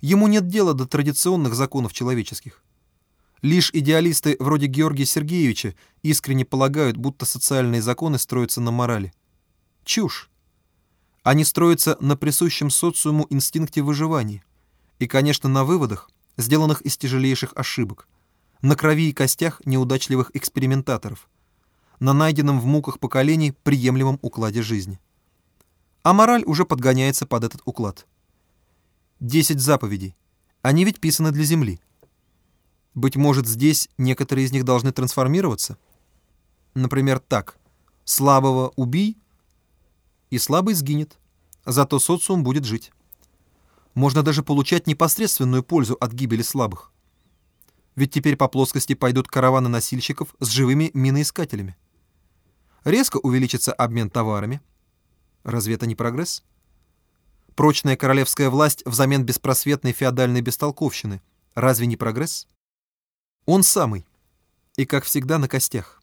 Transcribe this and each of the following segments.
Ему нет дела до традиционных законов человеческих. Лишь идеалисты вроде Георгия Сергеевича искренне полагают, будто социальные законы строятся на морали. Чушь. Они строятся на присущем социуму инстинкте выживания и, конечно, на выводах, сделанных из тяжелейших ошибок, на крови и костях неудачливых экспериментаторов, на найденном в муках поколений приемлемом укладе жизни. А мораль уже подгоняется под этот уклад. Десять заповедей. Они ведь писаны для Земли. Быть может, здесь некоторые из них должны трансформироваться? Например, так. Слабого убий, и слабый сгинет, зато социум будет жить. Можно даже получать непосредственную пользу от гибели слабых. Ведь теперь по плоскости пойдут караваны носильщиков с живыми миноискателями. Резко увеличится обмен товарами. Разве это не прогресс? Прочная королевская власть взамен беспросветной феодальной бестолковщины. Разве не прогресс? Он самый. И, как всегда, на костях.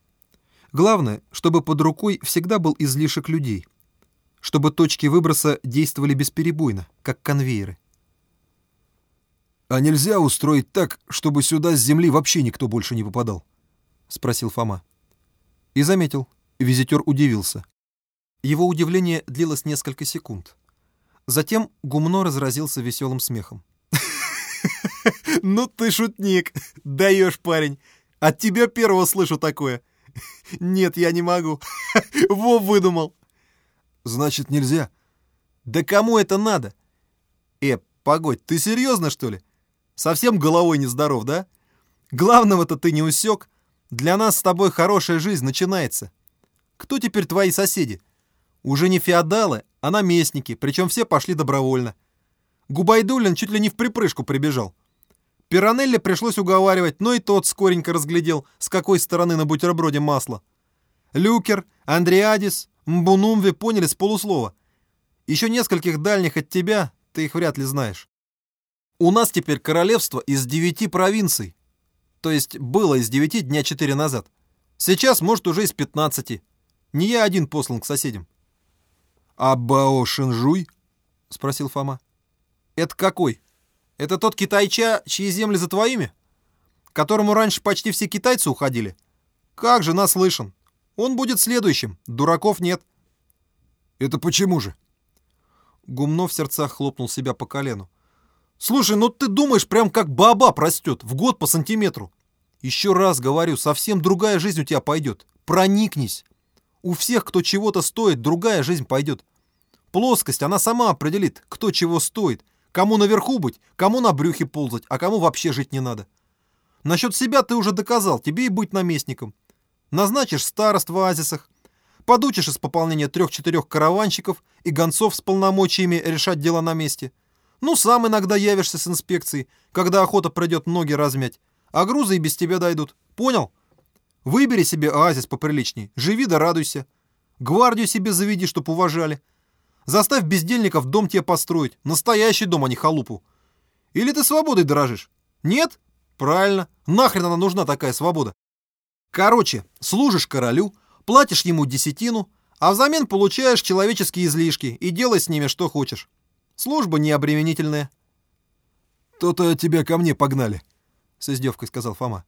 Главное, чтобы под рукой всегда был излишек людей. Чтобы точки выброса действовали бесперебойно, как конвейеры. «А нельзя устроить так, чтобы сюда с земли вообще никто больше не попадал?» — спросил Фома. И заметил. Визитер удивился. Его удивление длилось несколько секунд. Затем гумно разразился веселым смехом. «Ну ты шутник! Даешь, парень! От тебя первого слышу такое! Нет, я не могу! Вов выдумал!» «Значит, нельзя?» «Да кому это надо?» «Э, погодь, ты серьезно, что ли? Совсем головой нездоров, да? Главного-то ты не усек. Для нас с тобой хорошая жизнь начинается. Кто теперь твои соседи? Уже не феодалы, а наместники, причем все пошли добровольно. Губайдулин чуть ли не в припрыжку прибежал. Пиранелли пришлось уговаривать, но и тот скоренько разглядел, с какой стороны на бутерброде масло. Люкер, Андриадис, Мбунумви поняли с полуслова. Еще нескольких дальних от тебя, ты их вряд ли знаешь. У нас теперь королевство из девяти провинций. То есть было из девяти дня четыре назад. Сейчас, может, уже из пятнадцати. Не я один послан к соседям. «А Бао Шинжуй?» — спросил Фома. «Это какой? Это тот китайча, чьи земли за твоими? Которому раньше почти все китайцы уходили? Как же наслышан. Он будет следующим, дураков нет». «Это почему же?» Гумно в сердцах хлопнул себя по колену. Слушай, ну ты думаешь, прям как баба растет, в год по сантиметру. Еще раз говорю, совсем другая жизнь у тебя пойдет. Проникнись. У всех, кто чего-то стоит, другая жизнь пойдет. Плоскость, она сама определит, кто чего стоит. Кому наверху быть, кому на брюхе ползать, а кому вообще жить не надо. Насчет себя ты уже доказал, тебе и быть наместником. Назначишь старост в оазисах, подучишь из пополнения трех-четырех караванщиков и гонцов с полномочиями решать дела на месте – ну, сам иногда явишься с инспекцией, когда охота придет ноги размять, а грузы и без тебя дойдут. Понял? Выбери себе оазис поприличней, живи да радуйся. Гвардию себе заведи, чтоб уважали. Заставь бездельников дом тебе построить, настоящий дом, а не халупу. Или ты свободой дорожишь? Нет? Правильно. Нахрен она нужна такая свобода? Короче, служишь королю, платишь ему десятину, а взамен получаешь человеческие излишки и делай с ними что хочешь. Служба необременительная. «То-то тебя ко мне погнали», — с издевкой сказал Фома.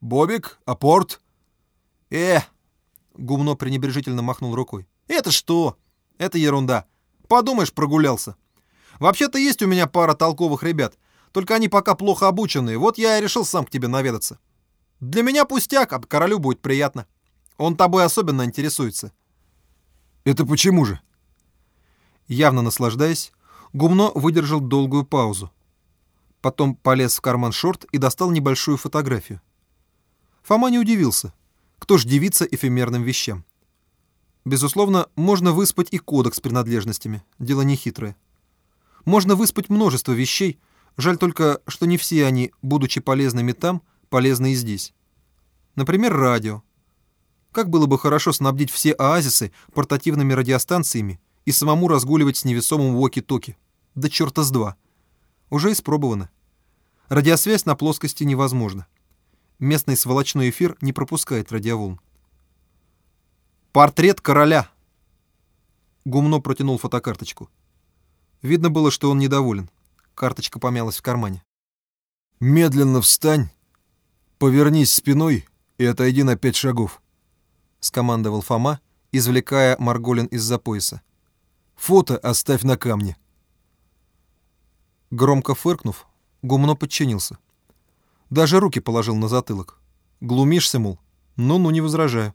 «Бобик, апорт?» «Э!» — гумно пренебрежительно махнул рукой. «Это что? Это ерунда. Подумаешь, прогулялся. Вообще-то есть у меня пара толковых ребят, только они пока плохо обученные, вот я и решил сам к тебе наведаться. Для меня пустяк, а королю будет приятно. Он тобой особенно интересуется». «Это почему же?» Явно наслаждаясь, Гумно выдержал долгую паузу. Потом полез в карман шорт и достал небольшую фотографию. Фома не удивился. Кто ж дивится эфемерным вещам? Безусловно, можно выспать и кодекс с принадлежностями. Дело нехитрое. Можно выспать множество вещей, жаль только, что не все они, будучи полезными там, полезны и здесь. Например, радио. Как было бы хорошо снабдить все оазисы портативными радиостанциями и самому разгуливать с невесомым воки-токи. Да черта с два. Уже испробовано. Радиосвязь на плоскости невозможна. Местный сволочной эфир не пропускает радиоволн. «Портрет короля!» Гумно протянул фотокарточку. Видно было, что он недоволен. Карточка помялась в кармане. «Медленно встань, повернись спиной и отойди на пять шагов», — скомандовал Фома, извлекая Марголин из-за пояса. «Фото оставь на камне». Громко фыркнув, Гумно подчинился. Даже руки положил на затылок. Глумишься, мол? Ну-ну, не возражаю.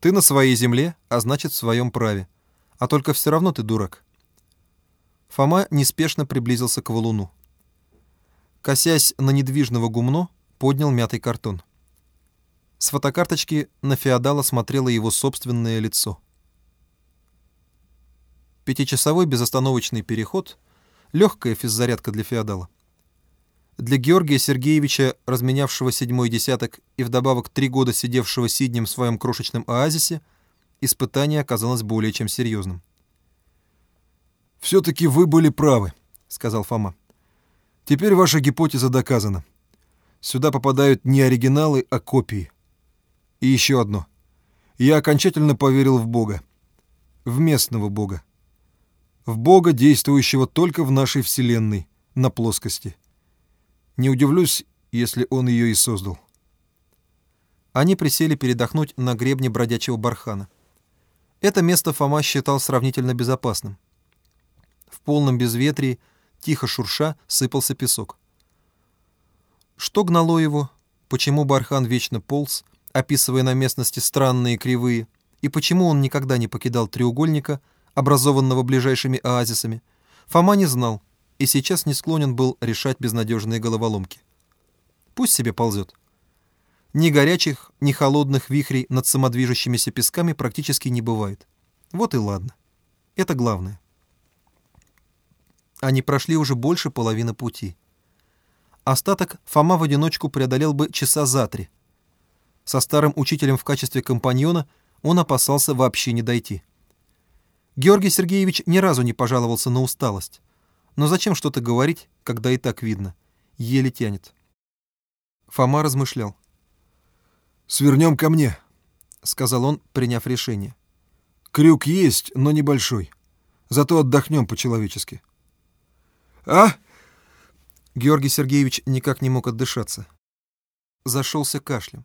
Ты на своей земле, а значит, в своем праве. А только все равно ты дурак. Фома неспешно приблизился к валуну. Косясь на недвижного гумно, поднял мятый картон. С фотокарточки на феодала смотрело его собственное лицо. Пятичасовой безостановочный переход — легкая физзарядка для феодала. Для Георгия Сергеевича, разменявшего седьмой десяток и вдобавок три года сидевшего сиднем в своем крошечном оазисе, испытание оказалось более чем серьезным. «Все-таки вы были правы», — сказал Фома. «Теперь ваша гипотеза доказана. Сюда попадают не оригиналы, а копии. И еще одно. Я окончательно поверил в Бога. В местного Бога. В Бога, действующего только в нашей Вселенной, на плоскости. Не удивлюсь, если он ее и создал. Они присели передохнуть на гребне бродячего бархана. Это место Фома считал сравнительно безопасным. В полном безветрии, тихо шурша, сыпался песок. Что гнало его? Почему бархан вечно полз, описывая на местности странные кривые, и почему он никогда не покидал треугольника, образованного ближайшими оазисами, Фома не знал, и сейчас не склонен был решать безнадежные головоломки. Пусть себе ползет. Ни горячих, ни холодных вихрей над самодвижущимися песками практически не бывает. Вот и ладно. Это главное. Они прошли уже больше половины пути. Остаток Фома в одиночку преодолел бы часа за три. Со старым учителем в качестве компаньона он опасался вообще не дойти. Георгий Сергеевич ни разу не пожаловался на усталость. Но зачем что-то говорить, когда и так видно? Еле тянет. Фома размышлял. «Свернем ко мне», — сказал он, приняв решение. «Крюк есть, но небольшой. Зато отдохнем по-человечески». «А?» Георгий Сергеевич никак не мог отдышаться. Зашелся кашлем.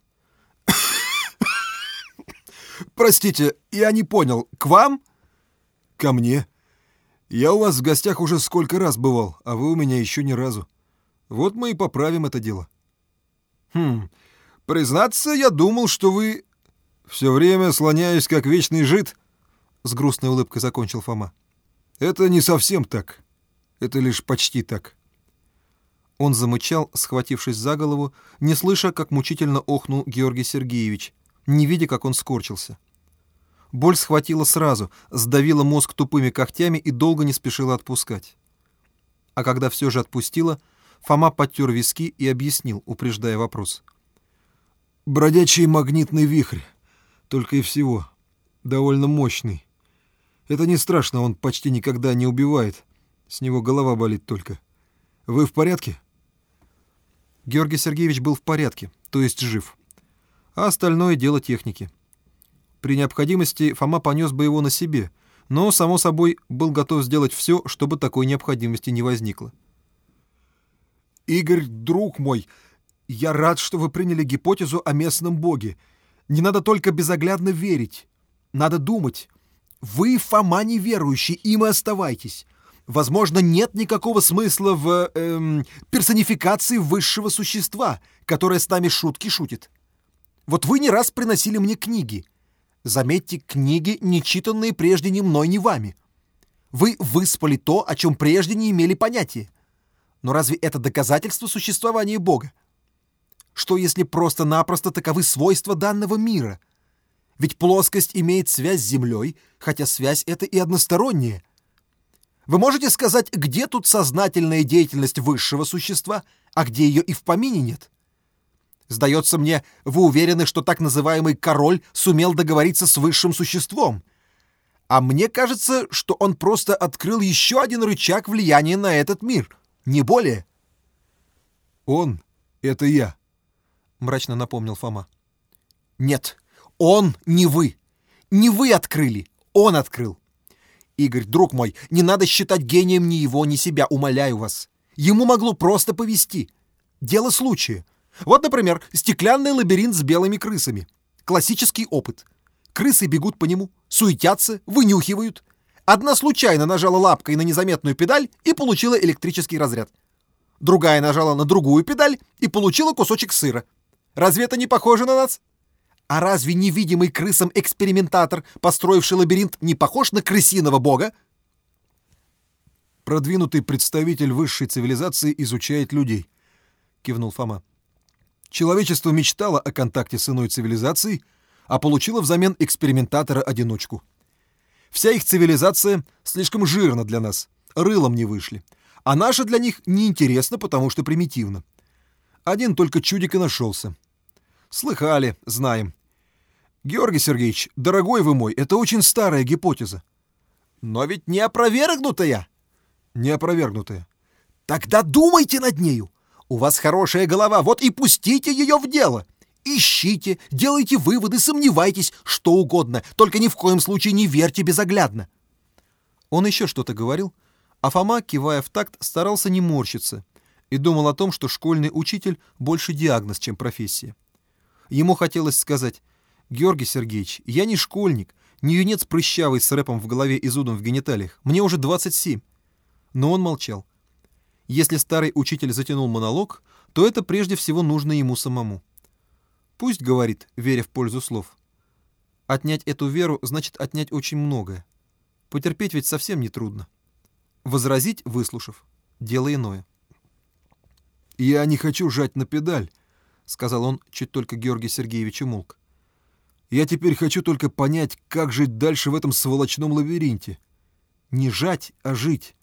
«Простите, я не понял. К вам?» «Ко мне», я у вас в гостях уже сколько раз бывал, а вы у меня еще ни разу. Вот мы и поправим это дело. Хм, признаться, я думал, что вы... Все время слоняюсь, как вечный жид, — с грустной улыбкой закончил Фома. Это не совсем так. Это лишь почти так. Он замычал, схватившись за голову, не слыша, как мучительно охнул Георгий Сергеевич, не видя, как он скорчился. Боль схватила сразу, сдавила мозг тупыми когтями и долго не спешила отпускать. А когда все же отпустила, Фома подтер виски и объяснил, упреждая вопрос. «Бродячий магнитный вихрь. Только и всего. Довольно мощный. Это не страшно, он почти никогда не убивает. С него голова болит только. Вы в порядке?» Георгий Сергеевич был в порядке, то есть жив. А остальное дело техники. При необходимости Фома понес бы его на себе, но, само собой, был готов сделать все, чтобы такой необходимости не возникло. «Игорь, друг мой, я рад, что вы приняли гипотезу о местном боге. Не надо только безоглядно верить. Надо думать. Вы, Фома, неверующий, им и оставайтесь. Возможно, нет никакого смысла в эм, персонификации высшего существа, которое с нами шутки шутит. Вот вы не раз приносили мне книги. Заметьте, книги, не читанные прежде ни мной, ни вами. Вы выспали то, о чем прежде не имели понятия. Но разве это доказательство существования Бога? Что если просто-напросто таковы свойства данного мира? Ведь плоскость имеет связь с Землей, хотя связь эта и односторонняя. Вы можете сказать, где тут сознательная деятельность высшего существа, а где ее и в помине нет? Сдается мне, вы уверены, что так называемый король сумел договориться с высшим существом. А мне кажется, что он просто открыл еще один рычаг влияния на этот мир. Не более. «Он — это я», — мрачно напомнил Фома. «Нет, он не вы. Не вы открыли, он открыл. Игорь, друг мой, не надо считать гением ни его, ни себя, умоляю вас. Ему могло просто повести. Дело случая. Вот, например, стеклянный лабиринт с белыми крысами. Классический опыт. Крысы бегут по нему, суетятся, вынюхивают. Одна случайно нажала лапкой на незаметную педаль и получила электрический разряд. Другая нажала на другую педаль и получила кусочек сыра. Разве это не похоже на нас? А разве невидимый крысам экспериментатор, построивший лабиринт, не похож на крысиного бога? Продвинутый представитель высшей цивилизации изучает людей, кивнул Фома. Человечество мечтало о контакте с иной цивилизацией, а получило взамен экспериментатора-одиночку. Вся их цивилизация слишком жирна для нас, рылом не вышли. А наша для них неинтересна, потому что примитивна. Один только чудик и нашелся. Слыхали, знаем. Георгий Сергеевич, дорогой вы мой, это очень старая гипотеза. Но ведь не опровергнутая. Не опровергнутая. Тогда думайте над нею. У вас хорошая голова, вот и пустите ее в дело. Ищите, делайте выводы, сомневайтесь, что угодно, только ни в коем случае не верьте безоглядно. Он еще что-то говорил, а Фома, кивая в такт, старался не морщиться и думал о том, что школьный учитель больше диагноз, чем профессия. Ему хотелось сказать, «Георгий Сергеевич, я не школьник, не юнец прыщавый с рэпом в голове и зудом в гениталиях. Мне уже 27». Но он молчал. Если старый учитель затянул монолог, то это прежде всего нужно ему самому. Пусть говорит, веря в пользу слов. Отнять эту веру значит отнять очень многое. Потерпеть ведь совсем не трудно. Возразить, выслушав, дело иное. «Я не хочу жать на педаль», — сказал он, чуть только Георгий Сергеевич умолк. «Я теперь хочу только понять, как жить дальше в этом сволочном лабиринте. Не жать, а жить.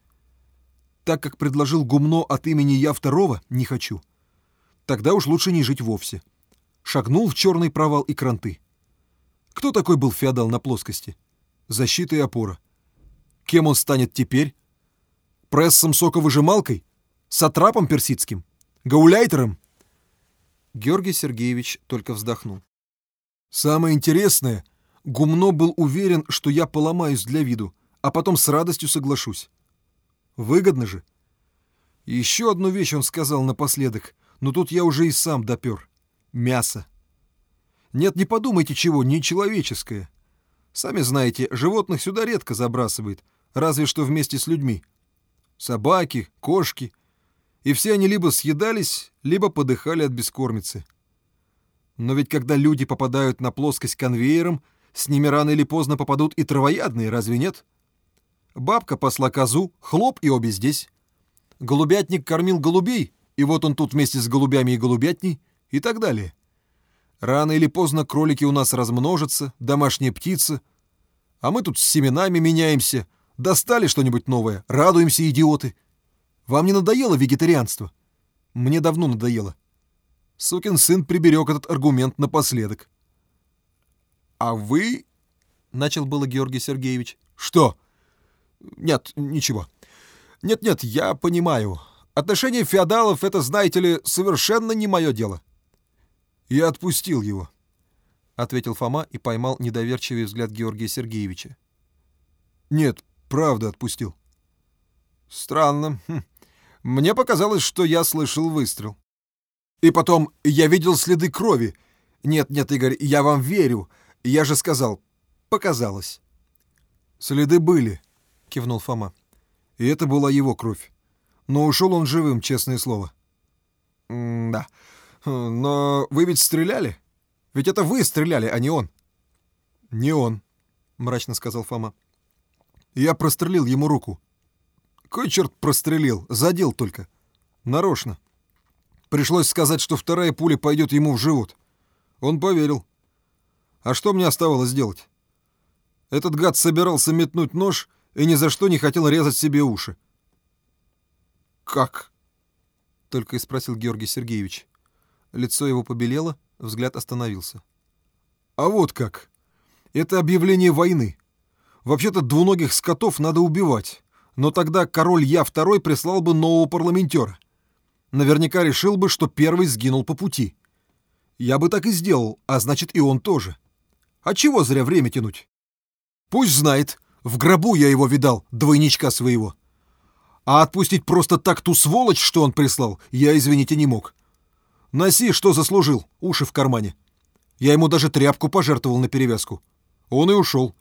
Так, как предложил Гумно от имени я второго, не хочу. Тогда уж лучше не жить вовсе» шагнул в черный провал и кранты. Кто такой был феодал на плоскости? Защита и опора. Кем он станет теперь? Прессом соковыжималкой? Сатрапом персидским? Гауляйтером? Георгий Сергеевич только вздохнул. Самое интересное, Гумно был уверен, что я поломаюсь для виду, а потом с радостью соглашусь. Выгодно же. Еще одну вещь он сказал напоследок, но тут я уже и сам допер мясо. Нет, не подумайте чего, не человеческое. Сами знаете, животных сюда редко забрасывает, разве что вместе с людьми. Собаки, кошки. И все они либо съедались, либо подыхали от бескормицы. Но ведь когда люди попадают на плоскость конвейером, с ними рано или поздно попадут и травоядные, разве нет? Бабка посла козу, хлоп и обе здесь. Голубятник кормил голубей, и вот он тут вместе с голубями и голубятней — и так далее. Рано или поздно кролики у нас размножатся, домашняя птица. А мы тут с семенами меняемся. Достали что-нибудь новое, радуемся, идиоты. Вам не надоело вегетарианство? Мне давно надоело. Сукин сын приберег этот аргумент напоследок. «А вы...» — начал было Георгий Сергеевич. «Что?» «Нет, ничего. Нет-нет, я понимаю. Отношения феодалов — это, знаете ли, совершенно не мое дело. «Я отпустил его», — ответил Фома и поймал недоверчивый взгляд Георгия Сергеевича. «Нет, правда отпустил». «Странно. Хм. Мне показалось, что я слышал выстрел. И потом, я видел следы крови. Нет, нет, Игорь, я вам верю. Я же сказал, показалось». «Следы были», — кивнул Фома. «И это была его кровь. Но ушел он живым, честное слово». «Да». Но вы ведь стреляли? Ведь это вы стреляли, а не он. Не он, мрачно сказал Фома. Я прострелил ему руку. Кой черт прострелил, задел только. Нарочно. Пришлось сказать, что вторая пуля пойдет ему в живот. Он поверил. А что мне оставалось делать? Этот гад собирался метнуть нож и ни за что не хотел резать себе уши. «Как?» — только и спросил Георгий Сергеевич. Лицо его побелело, взгляд остановился. «А вот как! Это объявление войны. Вообще-то двуногих скотов надо убивать, но тогда король Я второй прислал бы нового парламентера. Наверняка решил бы, что первый сгинул по пути. Я бы так и сделал, а значит и он тоже. А чего зря время тянуть? Пусть знает, в гробу я его видал, двойничка своего. А отпустить просто так ту сволочь, что он прислал, я, извините, не мог. Носи, что заслужил, уши в кармане. Я ему даже тряпку пожертвовал на перевязку. Он и ушел.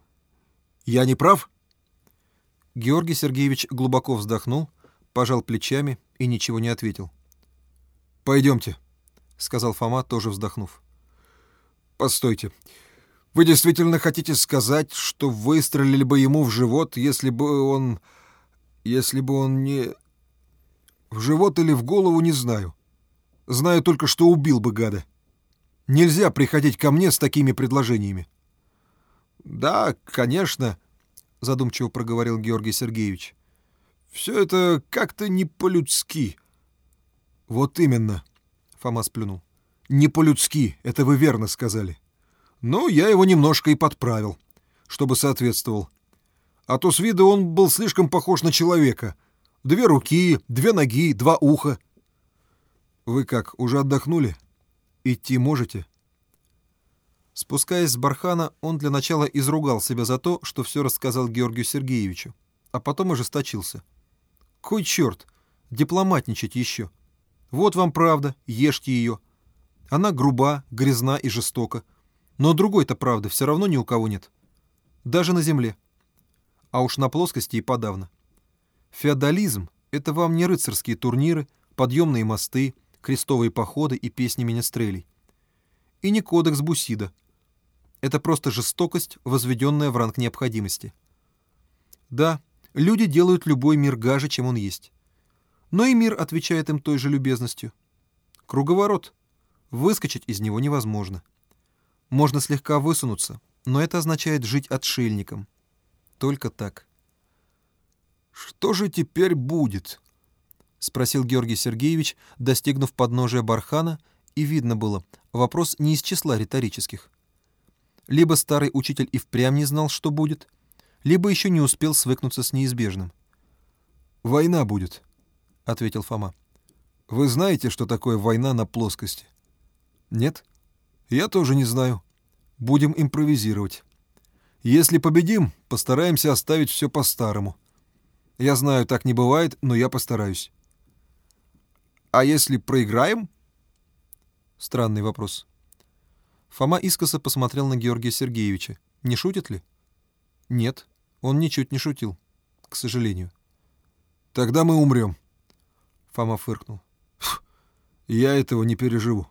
Я не прав?» Георгий Сергеевич глубоко вздохнул, пожал плечами и ничего не ответил. «Пойдемте», — сказал Фома, тоже вздохнув. «Постойте. Вы действительно хотите сказать, что выстрелили бы ему в живот, если бы он... если бы он не... В живот или в голову, не знаю. Знаю только, что убил бы гада. Нельзя приходить ко мне с такими предложениями». «Да, конечно», — задумчиво проговорил Георгий Сергеевич. «Все это как-то не по-людски». «Вот именно», — Фома сплюнул. «Не по-людски, это вы верно сказали. Но я его немножко и подправил, чтобы соответствовал. А то с виду он был слишком похож на человека. Две руки, две ноги, два уха». «Вы как, уже отдохнули? Идти можете?» Спускаясь с бархана, он для начала изругал себя за то, что все рассказал Георгию Сергеевичу, а потом ожесточился. «Кой черт! Дипломатничать еще! Вот вам правда, ешьте ее. Она груба, грязна и жестока. Но другой-то правды все равно ни у кого нет. Даже на земле. А уж на плоскости и подавно. Феодализм — это вам не рыцарские турниры, подъемные мосты, крестовые походы и песни менестрелей. И не кодекс Бусида, это просто жестокость, возведенная в ранг необходимости. Да, люди делают любой мир гаже, чем он есть. Но и мир отвечает им той же любезностью. Круговорот. Выскочить из него невозможно. Можно слегка высунуться, но это означает жить отшельником. Только так. «Что же теперь будет?» — спросил Георгий Сергеевич, достигнув подножия бархана, и видно было, вопрос не из числа риторических. Либо старый учитель и впрямь не знал, что будет, либо еще не успел свыкнуться с неизбежным. «Война будет», — ответил Фома. «Вы знаете, что такое война на плоскости?» «Нет?» «Я тоже не знаю. Будем импровизировать. Если победим, постараемся оставить все по-старому. Я знаю, так не бывает, но я постараюсь». «А если проиграем?» Странный вопрос. Фома искоса посмотрел на Георгия Сергеевича. Не шутит ли? Нет, он ничуть не шутил, к сожалению. Тогда мы умрем. Фома фыркнул. Я этого не переживу.